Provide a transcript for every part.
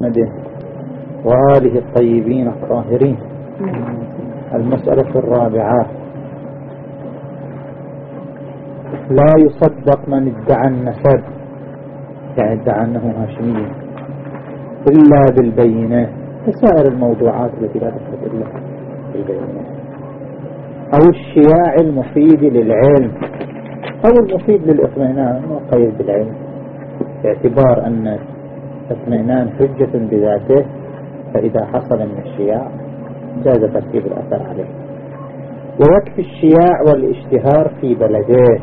محمد وآله الطيبين الطاهرين. المسألة الرابعة. لا يصدق من ادعى النسب. يعني ادعى أنه هاشمي. إلا بالبينة. كسائر الموضوعات التي لا تثبت إلا بالبينة. أو الشياع المفيد للعلم. أو المفيد للإطمئنان. وقيد بالعلم. باعتبار أن اطمئنان حجة بذاته فإذا حصل من الشياع جاز ترتيب الأثر عليه. ويكفي الشياع والاشتهار في بلده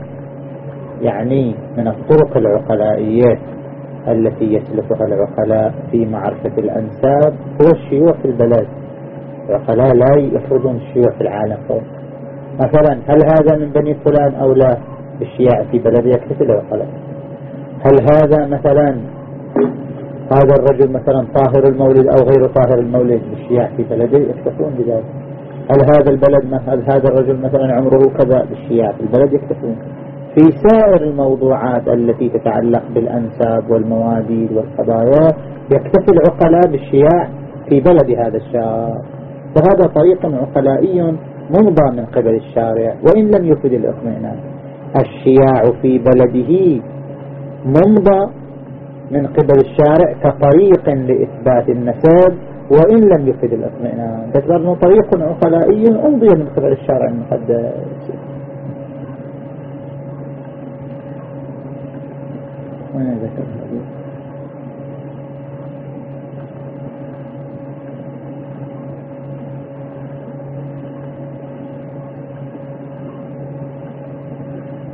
يعني من الطرق العقلائية التي يسلكها العقلاء في معرفة الأنساب هو الشيوع في البلد. العقلاء لا يفرضون الشيوع في العالم فوق مثلا هل هذا من بني فلان أو لا؟ الشياع في بلده يكتفي العقلاء. هل هذا مثلا هذا الرجل مثلا طاهر المولد أو غير طاهر المولد بالشياع في بلده يكتفون بذلك. هل هذا البلد هل هذا الرجل مثلا عمره كذا بالشياع في البلد؟ يكتفون. في سائر الموضوعات التي تتعلق بالأنساب والمواديد والقضايا يكتفي العقلاء بالشياع في بلد هذا الشاب وهذا طريق عقلائي ممضى من قبل الشارع وإن لم يفد الإطمئنان. الشياع في بلده ممضى من قبل الشارع كطريق لإثبات النسب وإن لم يفد الاطمئنان. باعتبار أنه طريق عقلائي أمضي من قبل الشارع ذكر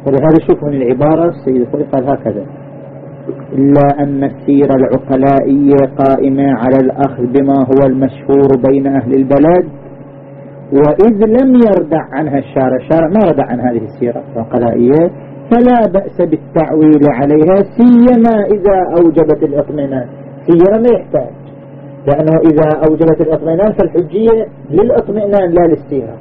ولهذا شوف من العبارة السيد الخوي قال هكذا. إلا أن السيرة العقلائية قائمة على الأخذ بما هو المشهور بين أهل البلد وإذ لم يردع عنها الشارع الشارع ما ردع عن هذه السيرة العقلائية. فلا بأس بالتعويل عليها سيما إذا أوجبت الإطمئنان. سيرة ما يحتاج لأنه إذا أوجبت الإطمئنان فالحجية للإطمئنان لا للسيرة.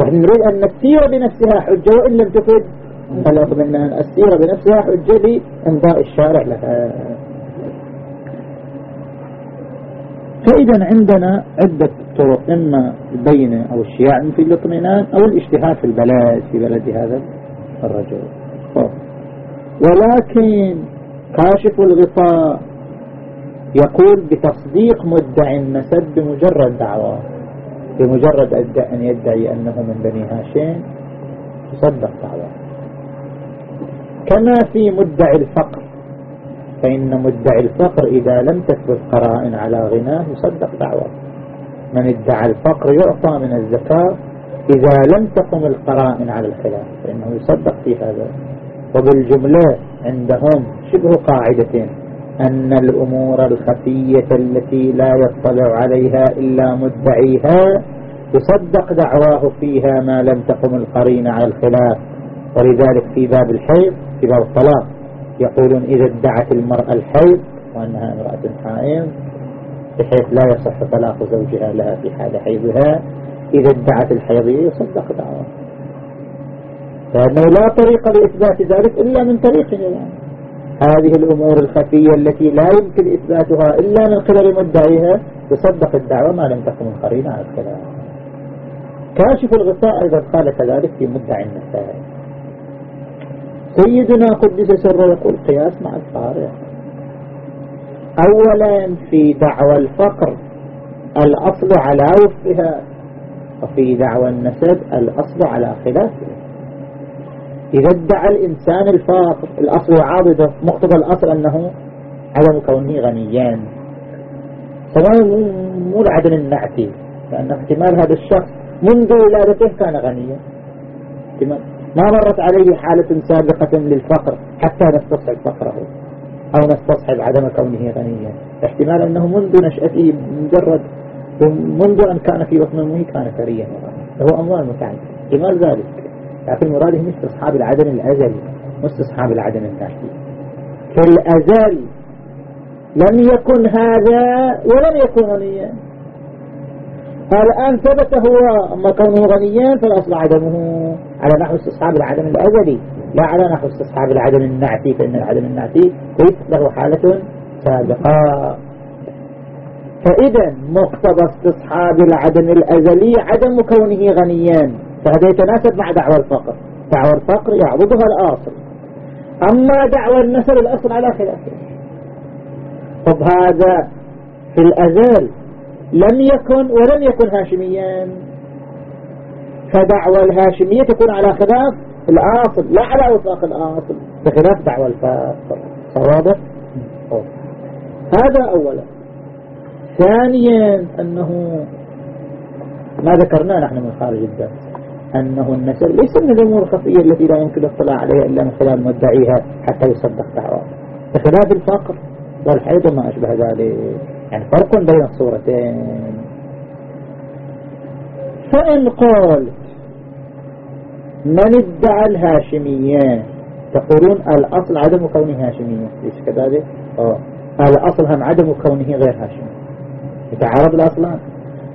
ونحن نريد أن السيرة بنفسها حجة وإن لم تفد الاطمئنان السيرة بنفسها حجة لإمضاء الشارع لها. فإذا عندنا عدة طرق إما البينة أو الشياع في الاطمئنان أو الاجتهاد في البلد في بلد هذا الرجل. ولكن كاشف الغطاء يقول بتصديق مدعي النسب بمجرد دعوة. بمجرد أن يدعي أنه من بني هاشم تصدق دعوة. كما في مدعي الفقر. فإن مدعي الفقر إذا لم تثبت قرائن على غناه يصدق دعوة. من ادعى الفقر يعطى من الزكاة إذا لم تقم القرائن على الخلاف فإنه يصدق في هذا. وبالجملة عندهم شبه قاعدة أن الأمور الخفية التي لا يطلع عليها إلا مدعيها يصدق دعواه فيها ما لم تقم القرين على الخلاف. ولذلك في باب الحيض في باب الطلاق يقولون إذا ادعت المرأة الحيض وأنها امرأة حائض بحيث لا يصح طلاق زوجها لها في حال حيضها إذا ادعت الحيضية يصدق دعوة. لأنه لا طريق لإثبات ذلك إلا من طريقه يعني. هذه الأمور الخفية التي لا يمكن إثباتها إلا من قبل مدعيها تصدق الدعوة ما لم تكن القرينة على الخلاف. كاشف الغطاء أيضا قال كذلك في مدعي النساء. سيدنا قدس سره يقول قياس مع الفارق. أولا في دعوى الفقر الأصل على وفقها وفي دعوى النسب الأصل على خلافه إذا ادعى الإنسان الفاقر الأصل عاضده مقتضى الأصل أنه عدم كونه غنيان سواء مو العدم النعتي لأن احتمال هذا الشخص منذ ولادته كان غنيا. احتمال ما مرت عليه حالة سابقة للفقر حتى نستصحب فقره أو نستصحب عدم كونه غنيا. احتمال أنه منذ نشأته مجرد منذ أن كان في بطن أمه كان ثريا له أموال متعددة احتمال ذلك. لكن مراده مش استصحاب العدم الأزلي مش استصحاب العدم الناشئ في الأزل لم يكن هذا ولم يكن غنيا. الآن ثبت هو أما كونه غنيا فالأصل عدمه. على نحو استصحاب العدم الأزلي. لا على نحو استصحاب العدم النعتي فإن العدم النعتي له حالة سابقة. فإذا مقتضى استصحاب العدم الأزلي عدم كونه غنيا. فهذا يتناسب مع دعوى الفقر. دعوى الفقر يعبدها الأصل. أما دعوى النسل الأصل على خلافه طب هذا في الأزل لم يكن ولم يكن هاشميا. فدعوى الهاشمية تكون على خلاف الأصل لا على وفاق الأصل بخلاف دعوى الفقر واضح هذا أولا. ثانيا أنه ما ذكرناه نحن من خارج الدرس أنه النسل ليس من الأمور الخفية التي لا يمكن الاطلاع عليها إلا من خلال مدعيها حتى يصدق دعواه. بخلاف الفقر والحيض وما أشبه ذلك. يعني فرق بين الصورتين. فإن قال من ادعى الهاشمية؟ تقولون الأصل عدم كونه هاشمية. ليش كذلك؟ الأصل هم عدم كونه غير هاشمي. يتعارض الأصلان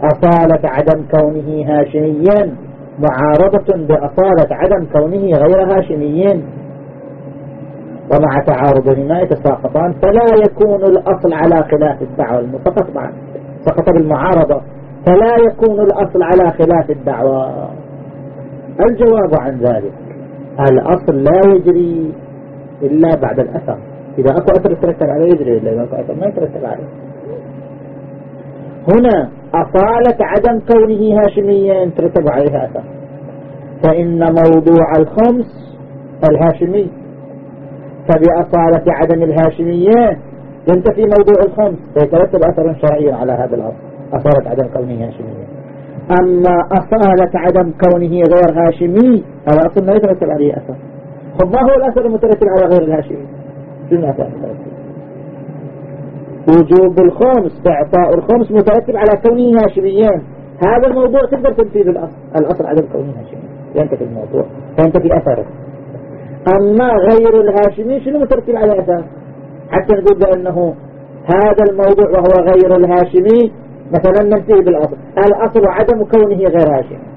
أصالة عدم كونه هاشميا. معارضة بأصالة عدم كونه غير هاشميين ومع تعارضهما يتساقطان فلا يكون الأصل على خلاف الدعوة المسقط سقط بالمعارضة. فلا يكون الأصل على خلاف الدعوة. الجواب عن ذلك. الأصل لا يجري إلا بعد الأثر. إذا أكو أثر يترتب عليه يجري إلا إذا أكو أثر ما يترتب عليه. هنا أصالة عدم كونه هاشميا ترتب عليها أثر. فإن موضوع الخمس الهاشمي. فبأصالة عدم الهاشمية ينتفي موضوع الخمس. فيترتب أثر شرعي على هذا الأصل. أصالة عدم كونه هاشميا. أما أصالة عدم كونه غير هاشمي. هذا أصل ما يترتب عليه أثر خب ما هو الأثر المترتب على غير الهاشمي؟ شو الأثر وجوب الخمس إعطاء الخمس مترتب على كونه هاشميا هذا الموضوع تقدر تنفيذ الأصل الأصل عدم كونه هاشمي. ينتهي الموضوع. فينتهي أثره. أما غير الهاشمي شنو مترتب على أثر حتى نقول بأنه هذا الموضوع وهو غير الهاشمي مثلا ننتهي بالأصل. الأصل عدم كونه غير هاشمي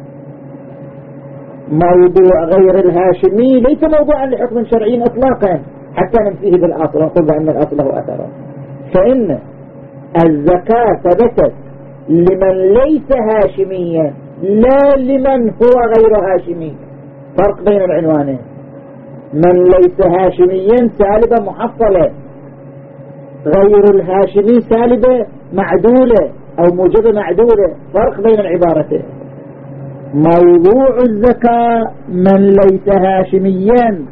موضوع غير الهاشمي ليس موضوعا لحكم شرعي اطلاقا حتى ننتهي بالأصل. ونقول بأن الأصل له أثر. فإن الزكاة ثبتت لمن ليس هاشميا لا لمن هو غير هاشمي. فرق بين العنوانين. من ليس هاشميا سالبة محصلة. غير الهاشمي سالبة معدولة. أو موجبة معدولة فرق بين العبارتين. موضوع الزكاة من ليس هاشميا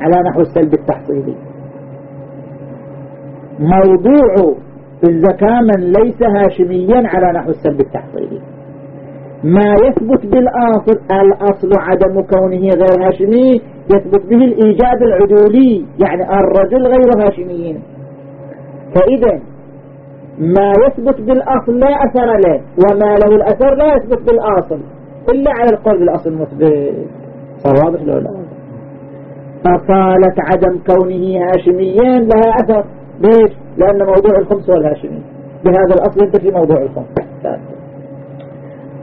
على نحو السلب التحصيلي. موضوع الزكاة من ليس هاشميا على نحو السلب التحصيلي. ما يثبت بالآصل الأصل عدم كونه غير هاشمي يثبت به الإيجاب العدولي يعني الرجل غير هاشميين فإذا ما يثبت بالأصل لا أثر له وما له الأثر لا يثبت بالأصل. إلا على القول بالأصل مثبت صار واضح لو لا؟ فقالت عدم كونه هاشميا لها أثر. ليش؟ لأن موضوع الخمس هو الهاشمي. بهذا الأصل انت في موضوع الخمس.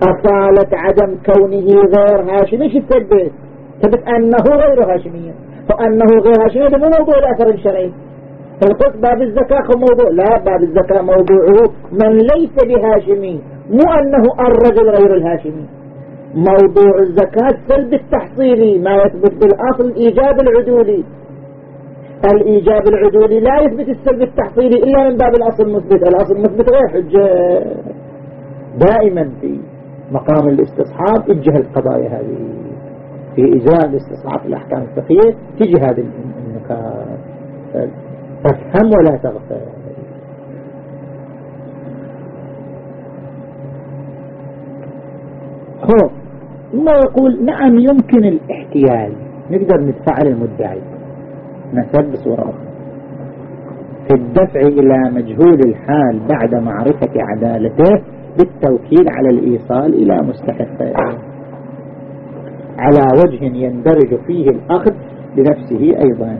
أصالة عدم كونه غير هاشمي إيش تثبت؟ تثبت أنه غير هاشمي. فأنه غير هاشمي هذا مو موضوع الأثر الشرعي. فالقصد باب الزكاة موضوع لا باب الزكاة موضوعه من ليس بهاشمي مو أنه الرجل غير الهاشمي. موضوع الزكاة سلب التحصيلي ما يثبت بالأصل إيجاب العدولي. الإيجاب العدولي لا يثبت السلب التحصيلي إلا من باب الأصل المثبت. الأصل المثبت غير حجة. دائما في مقام الاستصحاب اتجه القضايا هذه. في إجراء الاستصحاب في الأحكام الفقهية تجي هذه النكات تفهم ولا تغفر هو ما يقول نعم يمكن الاحتيال. نقدر ندفع المدعي. نسب بصورة أخرى. في الدفع إلى مجهول الحال بعد معرفة عدالته بالتوكيل على الإيصال إلى مستحقه على وجه يندرج فيه الأخذ بنفسه أيضا.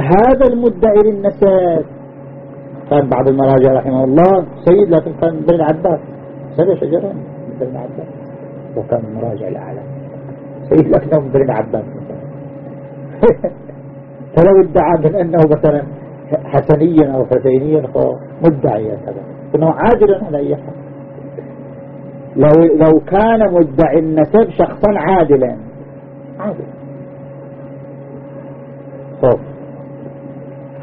هذا المدعي للنسب كان بعض المراجع رحمه الله سيد لكن كان بن عباس. سنة شجرة بن عباس. وكان المراجع الأعلى سيد لكن بن عباس فلو ادعى من أنه مثلا حسنيا أو حسينيا مدعيا كذا إنه عادل على أي حال. لو, لو كان مدعي النسب شخصا عادلا. عادل خب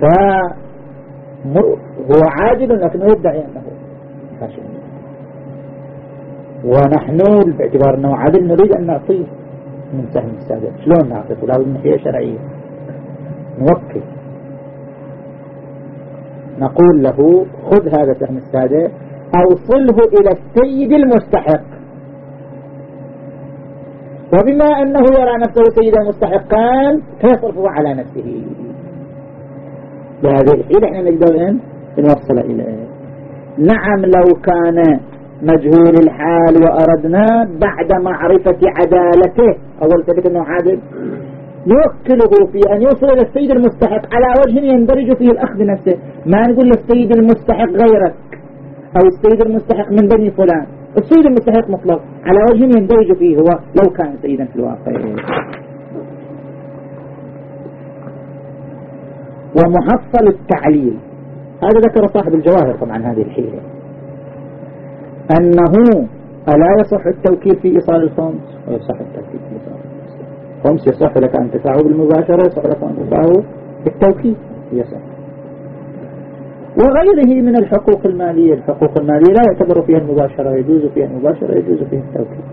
فهو عادل لكنه يدعي أنه هاشمي ونحن باعتبار أنه عادل نريد أن نعطيه من سهم السادة شلون نعطيه؟ لابد من حية شرعية. نوكل. نقول له خذ هذا سهم السادة أوصله إلى السيد المستحق. وبما أنه يرى نفسه سيدا مستحقا فيصرفه على نفسه؟ بهذه الحيلة إحنا نقدر إن؟ نوصل إليه. نعم لو كان مجهول الحال وأردنا بعد معرفة عدالته. أول ثبت أنه عادل. يوكله في أن يوصل إلى السيد المستحق. على وجه يندرج فيه الأخذ نفسه. ما نقول للسيد المستحق غيرك. أو السيد المستحق من بني فلان. السيد المستحق مطلق. على وجه يندرج فيه هو لو كان سيدا في الواقع. ومحصل التعليل. هذا ذكر صاحب الجواهر طبعا هذه الحيلة. أنه ألا يصح التوكيل في إيصال الخمس؟ ويصح التوكيل في إيصال الخمس. يصح لك أن تدفعه بالمباشرة يصح لك أن تدفعه بالتوكيل. يصح. وغيره من الحقوق المالية. الحقوق المالية لا يعتبر فيها المباشرة يجوز فيها المباشرة يجوز فيها التوكيل.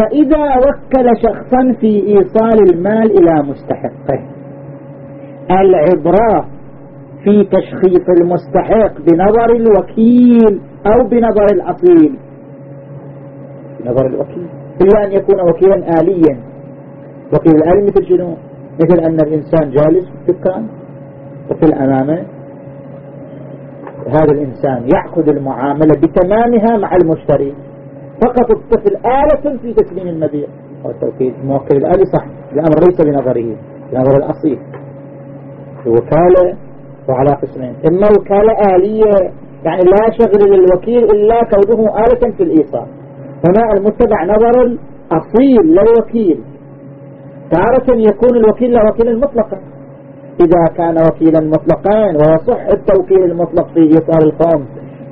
فإذا وكل شخصا في إيصال المال إلى مستحقه. العبرة في تشخيص المستحق بنظر الوكيل أو بنظر الأصيل. بنظر الوكيل. إلا أن يكون وكيلا آليا. وكيل الآلي مثل شنو؟ مثل أن الإنسان جالس في الدكان وفي أمامه هذا الإنسان يأخذ المعاملة بتمامها مع المشتري. فقط الطفل آلة في تسليم المبيع والتوكيد الموكل الآلي صح الأمر ليس بنظره بنظر الأصيل. الوكالة وعلى قسمين. إما وكالة آلية يعني لا شغل للوكيل إلا كونه آلة في الإيصال. هنا المتبع نظر الأصيل للوكيل. تارة يكون الوكيل لا وكيلا مطلقا. إذا كان وكيلا مطلقا ويصح التوكيل المطلق في إيصال الخمس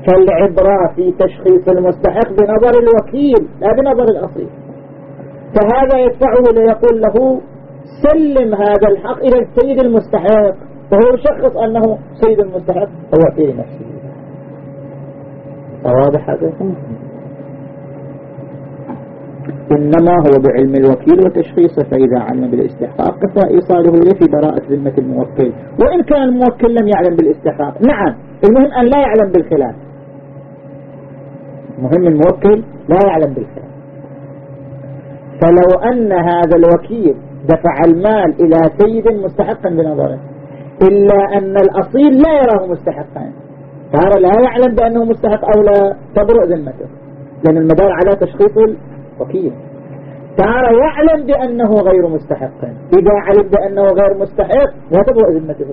فالعبرة في تشخيص المستحق بنظر الوكيل لا بنظر الأصيل فهذا يدفعه ليقول له سلم هذا الحق إلى السيد المستحق. وهو يشخص أنه سيد المستحق هو في نفسه. واضح هذا إنما هو بعلم الوكيل وتشخيصه فإذا علم بالاستحقاق كفى إيصاله إليه في براءة ذمة الموكل. وإن كان الموكل لم يعلم بالاستحقاق نعم المهم أن لا يعلم بالخلاف. مهم الموكل لا يعلم بالخلاف فلو أن هذا الوكيل دفع المال إلى سيد مستحقا بنظره إلا أن الأصيل لا يراه مستحقا. صار لا يعلم بأنه مستحق أو لا تبرؤ ذمته لأن المدار على تشخيص الوكيل. صار يعلم بأنه غير مستحق. إذا علم بأنه غير مستحق لا تبرؤ ذمته.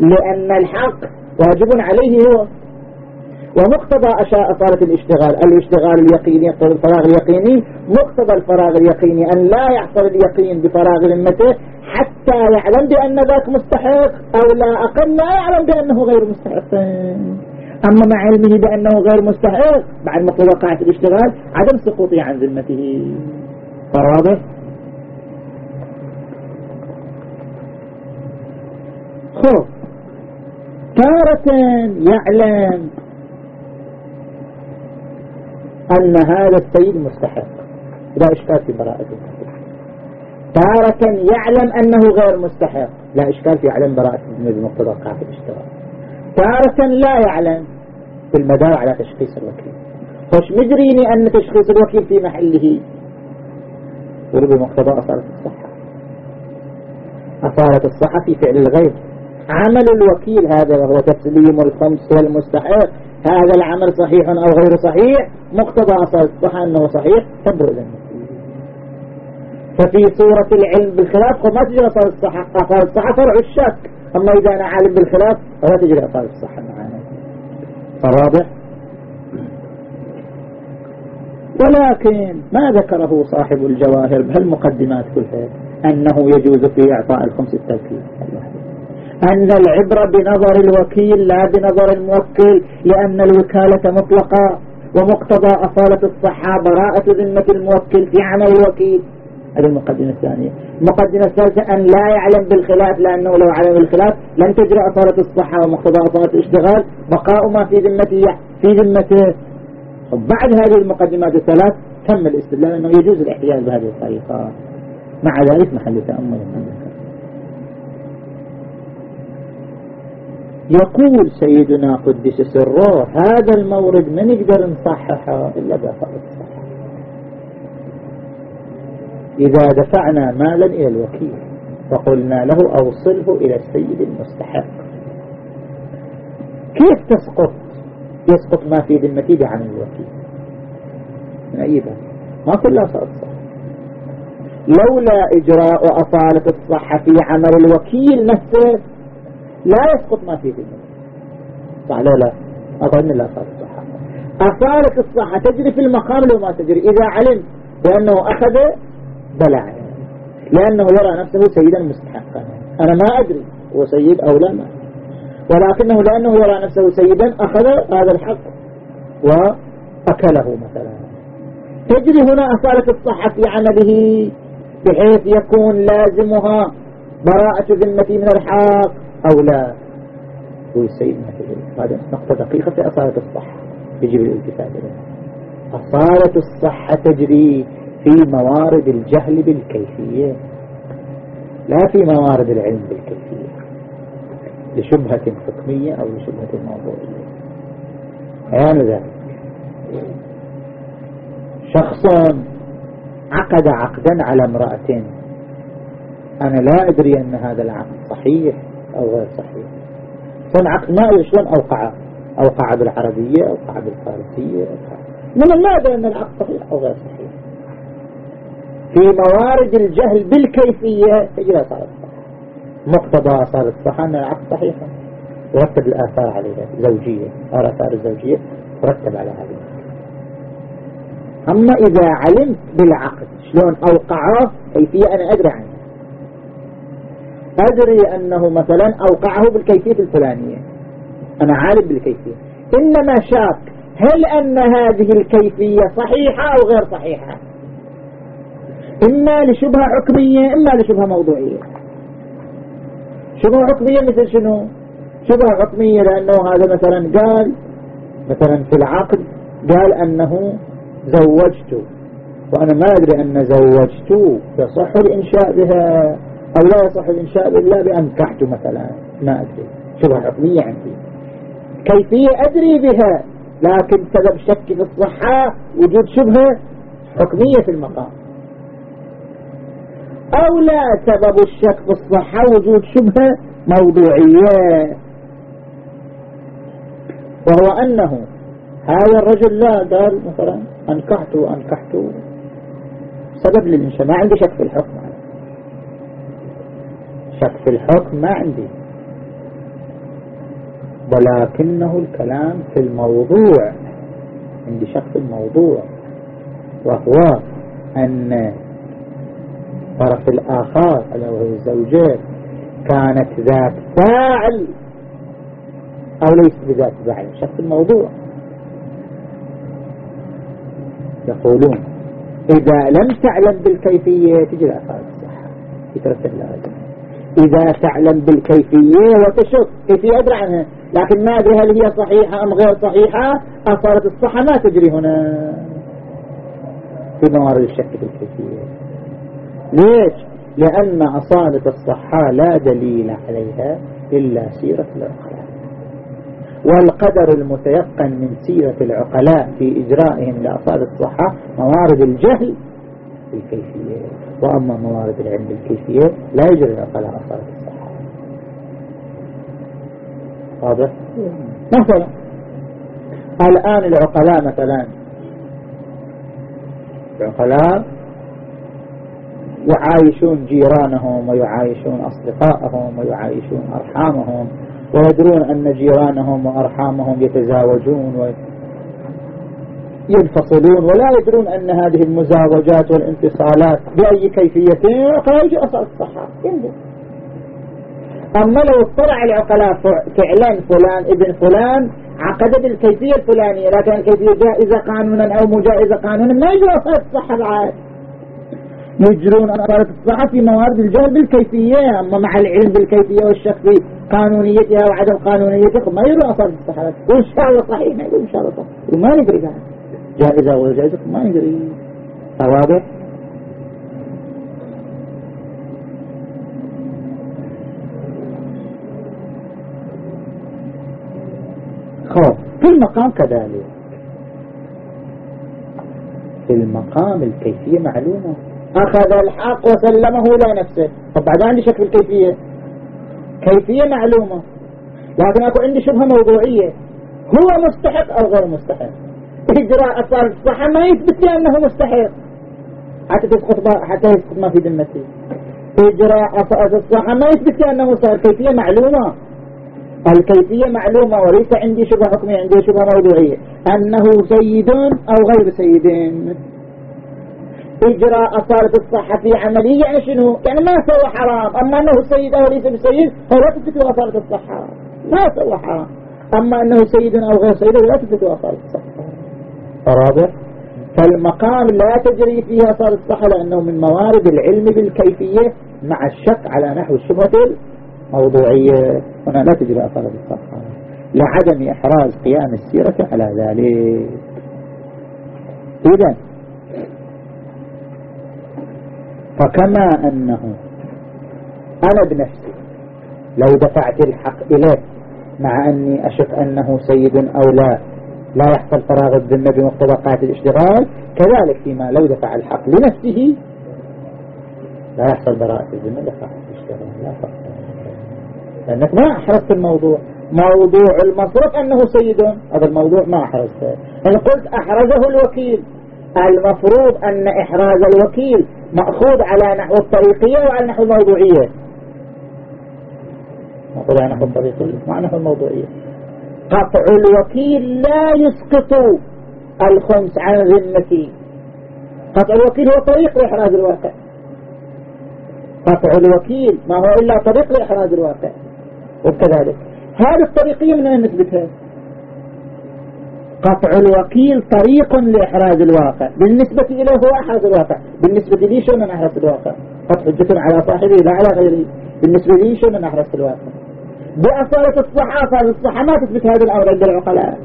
لأن الحق واجب عليه هو ومقتضى أصالة الاشتغال الاشتغال اليقيني يقتضي الفراغ اليقيني مقتضى الفراغ اليقيني أن لا يحصل اليقين بفراغ ذمته حتى يعلم بأن ذاك مستحق أو لا أقل لا يعلم بأنه غير مستحق. أما مع علمه بأنه غير مستحق بعد مقتضى قاعدة الاشتغال عدم سقوطه عن ذمته. واضح؟ خوف تارة يعلم. أن هذا السيد مستحق. لا إشكال في براءته تارة يعلم أنه غير مستحق. لا إشكال في علم براءة بمقتضى قاعدة الاشتراك تارة لا يعلم بالمدار على تشخيص الوكيل. خوش مدريني أن تشخيص الوكيل في محله. بمقتضى أصالة الصحة. أصالة الصحة في فعل الغير. عمل الوكيل هذا وهو تسليم الخمس والمستحق. هذا العمل صحيح أو غير صحيح مقتضى الصحة أنه صحيح ذنبه ففي صورة العلم بالخلاف ما تجري أصل الصحة؟ أصل الصحة فرع الشك. أما إذا أنا عالم بالخلاف فلا تجري أصل الصحة معنا. فواضح ولكن ما ذكره صاحب الجواهر بهالمقدمات كلها أنه يجوز في إعطاء الخمس التوكيل أن العبرة بنظر الوكيل لا بنظر الموكل لأن الوكالة مطلقة ومقتضى أصالة الصحة براءة ذمة الموكل في عمل الوكيل. هذه المقدمة الثانية. المقدمة الثالثة أن لا يعلم بالخلاف لأنه لو علم بالخلاف لن تجري أصالة الصحة ومقتضى أصالة الاشتغال بقاء ما في ذمته في ذمته. بعد هذه المقدمات الثلاث تم الاستدلال أنه يجوز الاحتيال بهذه الطريقة. مع ذلك محل تأمل يقول سيدنا قدس سره هذا المورد ما نقدر نصححه إلا بأفضل الصحة إذا دفعنا مالا إلى الوكيل وقلنا له أوصله إلى السيد المستحق. كيف تسقط؟ يسقط ما في ذمتي عن الوكيل. من أي ما كلها صارت صح. لولا إجراء أصالة الصحة في عمل الوكيل نفسه لا يسقط ما في ذمته صح لا لا. أظن لا أصالة الصحة أصالة الصحة تجري في المقام لو ما تجري. إذا علم بأنه أخذ بلع لأنه يرى نفسه سيدا مستحقا. أنا ما أدري هو سيد أو لا ما ولكنه لأنه يرى نفسه سيدا أخذ هذا الحق وأكله مثلا. تجري هنا أصالة الصحة في عمله بحيث يكون لازمها براءة ذمتي من الحق. أو لا. ما تجري هذا نقطة دقيقة في أصالة الصحة يجب الالتفات إليها أصالة الصحة تجري في موارد الجهل بالكيفية لا في موارد العلم بالكيفية. لشبهة حكمية أو لشبهة موضوعية. بيان ذلك؟ شخص عقد عقدا على امرأة. أنا لا أدري أن هذا العقد صحيح. أو غير صحيح. صن عقد ما أدري شلون أوقعه أوقع بالعربية أوقع بالفارسية من ما أدري أن العقد صحيح أو غير صحيح. في موارد الجهل بالكيفية تجري صار الصحة مقتضى صار الصحة أن العقد صحيح. ورتب الآثار عليها زوجية الآثار الزوجية ترتب على هذه أما إذا علمت بالعقد شلون أوقعه كيفية أنا أدري عنه. أدري أنه مثلا أوقعه بالكيفية الفلانية. أنا عالم بالكيفية. إنما شاك هل أن هذه الكيفية صحيحة أو غير صحيحة؟ إما لشبهة حكمية إما لشبهة موضوعية. شبهة حكمية مثل شنو؟ شبهة حكمية لأنه هذا مثلا قال مثلا في العقد قال أنه زوجت. وأنا ما أدري أن زوجت يصح الإنشاء بها. أو لا يصح الإنشاء إلا بأنكحت مثلا. ما أدري. شبهة حكمية عندي. كيفية أدري بها لكن سبب شك في الصحة وجود شبهة حكمية في المقام. أو لا سبب الشك في الصحة وجود شبهة موضوعية. وهو أنه هذا الرجل لا قال مثلا أنكحت أنكحت سبب للإنشاء. ما عندي شك في الحكم. شك في الحكم ما عندي. ولكنه الكلام في الموضوع عندي شك في الموضوع وهو أن الطرف الآخر ألا وهي الزوجة كانت ذات فاعل أو ليس بذات فاعل شك في الموضوع. يقولون إذا لم تعلم بالكيفية تجي الأفعال الصحة. يترتب لها إذا تعلم بالكيفية وتشك. كيفية أدري عنها. لكن ما أدري هل هي صحيحة أم غير صحيحة. أصارت الصحة. ما تجري هنا. في موارد الشك بالكيفية. ليش؟ لأن أصالة الصحة لا دليل عليها إلا سيرة العقلاء. والقدر المتيقن من سيرة العقلاء في إجرائهم لأصال الصحة موارد الجهل بالكيفية. وأما موارد العلم بالكيفية لا يجري العقلاء أصالة الصحة واضح؟ مثلا الآن العقلاء مثلا العقلاء يعايشون جيرانهم ويعايشون أصدقائهم ويعايشون أرحامهم ويدرون أن جيرانهم وأرحامهم يتزاوجون. ينفصلون ولا يدرون أن هذه المزاوجات والانفصالات بأي كيفية. خارج أصل الصحة. أما لو اطلع العقلاء فعلا فلان ابن فلان عقد بالكيفية الفلانية لكن الكيفية جائزة قانونا أو مجائزة قانونا ما يجرى أصالة الصحة العاد يجرون أصالة الصحة في موارد الجهل بالكيفية. أما مع العلم بالكيفية والشك في قانونيتها وعدم قانونيتها ما يجرون أصالة الصحة. وإن شاء الله صحيح ما يقول إن شاء الله صحيح. وما ندري جائزة ولا جائزة ما ندري واضح؟ خوف في المقام كذلك. في المقام الكيفية معلومة. أخذ الحق وسلمه إلى نفسه. طب بعد عندي شك في الكيفية. كيفية معلومة. لكن أكو عندي شبهة موضوعية. هو مستحق أو غير مستحق؟ إجراء أصار الصحة ما يثبت لي أنه مستحق حتى تسقط حتى يسقط ما في ذمتي. إجراء الصحة ما يثبت لي أنه صار كيفية معلومة. الكيفية معلومة. وليس عندي شبهة حكمية عندي شبهة موضوعية. أنه سيد أو غير سيد إجراء أصالة الصحة في عملية. يعني شنو؟ يعني ما سوى حرام. أما أنه سيد أو ليس بسيد فلا تثبت أصالة الصحة ما سوى حرام. أما أنه سيد أو غير سيد لا تثبت أصالة الصحة رابع. فالمقام لا تجري فيها أصالة الصحة لأنه من موارد العلم بالكيفية مع الشك على نحو الشبهة موضوعية هنا لا تجري أثر بالصفحة لعدم إحراز قيام السيرة على ذلك. إذا فكما أنه أنا بنفسي لو دفعت الحق إليه مع أني أشك أنه سيد أو لا لا يحصل فراغ الذمة بمقتضى قاعدة الاشتغال كذلك فيما لو دفع الحق لنفسه لا يحصل براءة الذمة لقاعدة الاشتغال لا فرق لأنك ما أحرزت الموضوع. موضوع المصرف أنه سيد. هذا الموضوع ما أحرزته. إن قلت أحرزه الوكيل. المفروض أن إحراز الوكيل مأخوذ على نحو الطريقية وعلى نحو الموضوعية. مأخوذ على نحو الطريقية وعلى نحو الموضوعية. قطع الوكيل لا يسقط الخمس عن ذمتي. قطع الوكيل هو طريق لإحراز الواقع. قطع الوكيل ما هو إلا طريق لإحراز الواقع. وكذلك. هذه الطريقية من أين نثبتها؟ قطع الوكيل طريق لإحراز الواقع. بالنسبة إليه هو أحرز الواقع. بالنسبة لي شو من أحرز الواقع؟ قطع حجة على صاحبه لا على غيره. بالنسبة لي شو من أحرز الواقع؟ بأصالة الصحافة الصحة ما تثبت هذا الأمر عند العقلاء.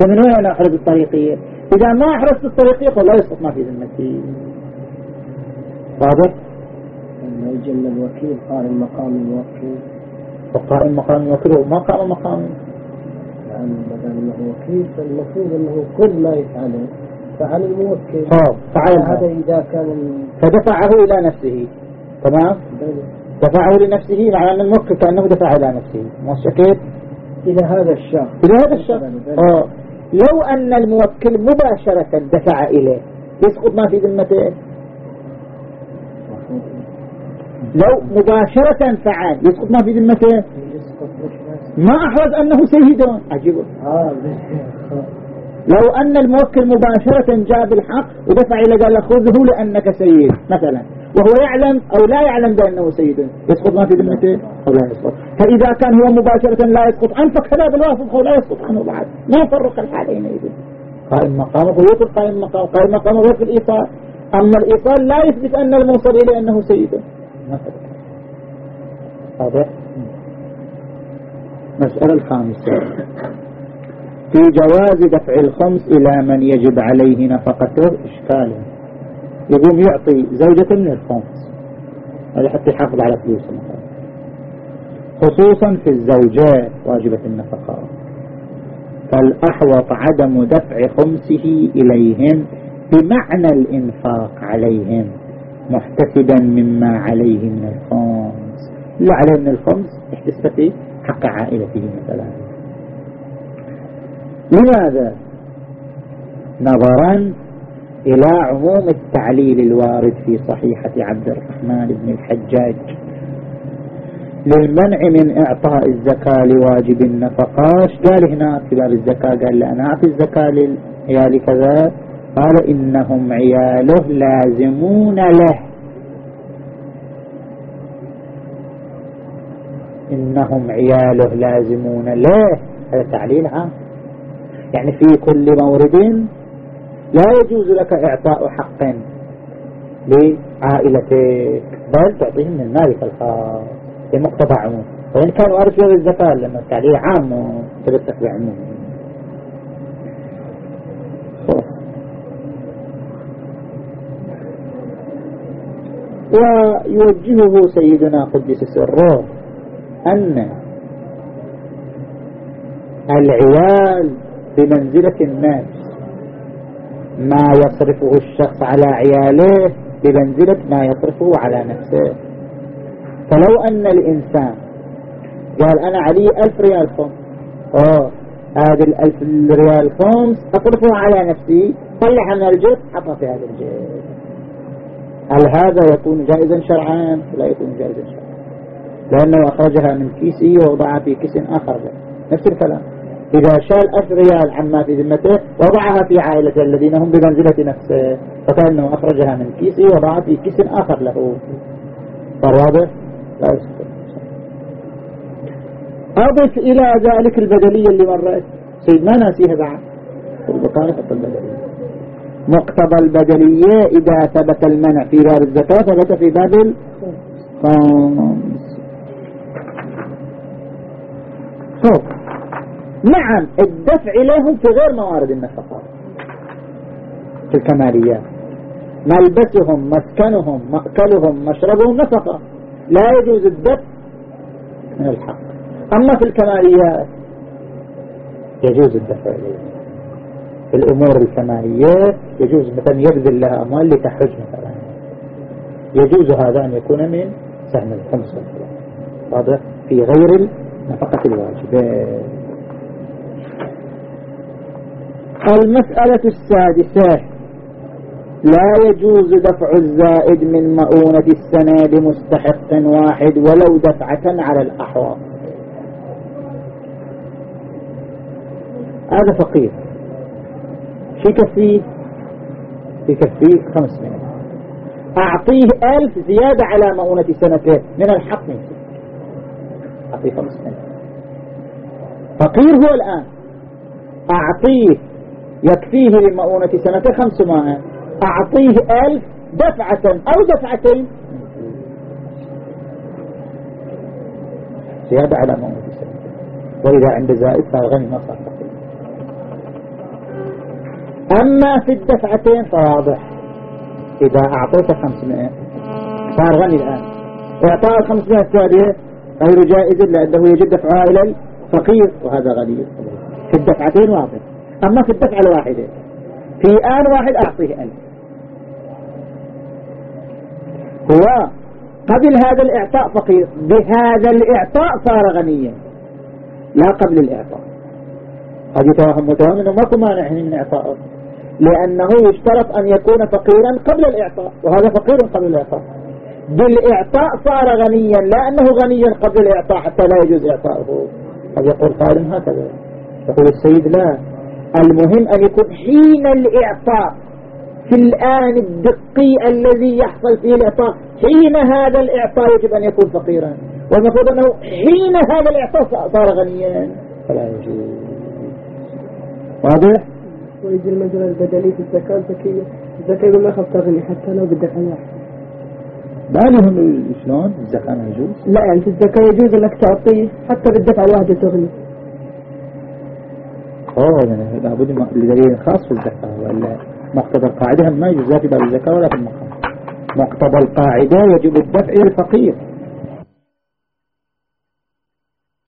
فمن وين أنا أحرز الطريقية إذا ما أحرزت الطريقية فلا يسقط ما في ذمتي. واضح؟ يجل الوكيل قائم مقام الوكيل. وقائم مقام الوكيل وما قام مقام يعني بدل انه وكيل فالمفروض إنه كل ما يفعله فعل الموكل. فعل هذا إذا كان فدفعه إلى نفسه. تمام؟ دفعه لنفسه مع أن الموكل كأنه دفع إلى نفسه. كيف؟ إلى هذا الشخص. إلى هذا الشخص. آه. لو أن الموكل مباشرة دفع إليه يسقط ما في ذمته؟ لو مباشرة فعل يسقط ما في ذمته؟ ما أحرز أنه سيد. عجيب. لو أن الموكل مباشرة جاء بالحق ودفع إلى قال خذه لأنك سيد مثلا. وهو يعلم أو لا يعلم بأنه سيد. يسقط ما في ذمته أو لا يسقط. فإذا كان هو مباشرة لا يسقط. عنه فكذا بالواسط لا يسقط عنه بعد ما يفرق الحالين إذن. قائم مقامه هو قائم مقامه قائم مقامه في الإيصال. أما الإيصال لا يثبت أن الموصل إليه أنه سيد. واضح مسألة الخامسة. في جواز دفع الخمس إلى من يجب عليه نفقته إشكال. يقوم يعطي زوجة من الخمس هذا حتى يحافظ على فلوسه خصوصا في الزوجات واجبة النفقة. فالأحوط عدم دفع خمسه إليهم بمعنى الإنفاق عليهم محتسبا مما عليه من الخمس. لا عليه من الخمس احتسب في حق عائلته مثلا. لماذا؟ نظرا إلى عموم التعليل الوارد في صحيحة عبد الرحمن بن الحجاج. للمنع من إعطاء الزكاة لواجب النفقاش قال هنا في باب الزكاة؟ قال لأنا أعطي الزكاة عيالي كذا. قال إنهم عياله لازمون له. إنهم عياله لازمون له. هذا تعليل عام. يعني في كل مورد لا يجوز لك إعطاء حق لعائلتك بل تعطيهم من مالك الخاص في مقتضى عموم. وإن كان وارث له الزكاة لما التعليل عام تبتك بعموم. ويوجهه سيدنا قدس سره أن العيال بمنزلة الناس ما يصرفه الشخص على عياله بمنزلة ما يصرفه على نفسه. فلو أن الإنسان قال أنا علي ألف ريال خمس. أوه هذه الألف ريال خمس أصرفها على نفسي. طلع من الجد حطها في هذا الجد هل هذا يكون جائزا شرعا؟ لا يكون جائزا شرعا. لأنه أخرجها من كيسه ووضعها في كيس آخر. نفس الكلام. إذا شال ألف ريال عما في ذمته وضعها في عائلته الذين هم بمنزلة نفسه فكأنه أخرجها من كيسه وضعها في كيس آخر له. صار واضح؟ لا أضف إلى ذلك البدلية اللي مرت سيد ما ناسيها بعد؟ البقاء حط البدلية. مقتضى البدلية إذا ثبت المنع في باب الزكاة ثبت في باب الخمس نعم الدفع إليهم في غير موارد النفقات. في الكماليات. ملبسهم مسكنهم مأكلهم مشربهم نفقة. لا يجوز الدفع من الحق. أما في الكماليات يجوز الدفع إليهم. الأمور الكماليات يجوز مثلا يبذل لها أموال لتحج مثلا. يجوز هذا أن يكون من سهم الخمس هذا في غير النفقة الواجبة. المسألة السادسة لا يجوز دفع الزائد من مؤونة السنة لمستحق واحد ولو دفعة على الأحوال. هذا فقير في كفيه في كفيه خمسمائة أعطيه ألف زيادة على مؤونة سنته من الحق. منه أعطيه خمسمائة فقير هو الآن. أعطيه يكفيه للمؤونة سنته خمسمائة أعطيه ألف دفعة أو دفعتين. زيادة على مؤونة سنته وإذا عند زائد فغني ما صار أما في الدفعتين فواضح. إذا أعطيت 500 صار غني الآن. إعطاء ال 500 الثانية غير جائز لأنه يجب دفعها إلى الفقير وهذا غني. في الدفعتين واضح. أما في الدفعة الواحدة في آن واحد أعطيه ألف هو قبل هذا الإعطاء فقير. بهذا الإعطاء صار غنيا. لا قبل الإعطاء. قد يتوهم متوهم إنه ماكو مانع من اعطائه لأنه يشترط أن يكون فقيرا قبل الإعطاء. وهذا فقير قبل الإعطاء. بالإعطاء صار غنيا لا انه غنيا قبل الإعطاء حتى لا يجوز اعطائه قد يقول قائل هكذا. يقول السيد لا. المهم أن يكون حين الإعطاء في الآن الدقي الذي يحصل فيه الإعطاء حين هذا الإعطاء يجب أن يكون فقيرا. والمفروض أنه حين هذا الإعطاء صار غنيا. فلا يجوز. واضح؟ ويجي المجرى البدني في الزكاة الزكية الزكاة يقول ما يخاف تغني حتى لو بدك واحد بالهم شلون؟ الزكاة ما يجوز؟ لا يعني في الزكاة يجوز إنك تعطيه حتى بالدفعة الواحدة تغني. يعني لابد لدليل خاص في الزكاة ولا مقتضى القاعدة ما يجوز لا باب الزكاة ولا في المقام. مقتضى القاعدة يجب الدفع الفقير.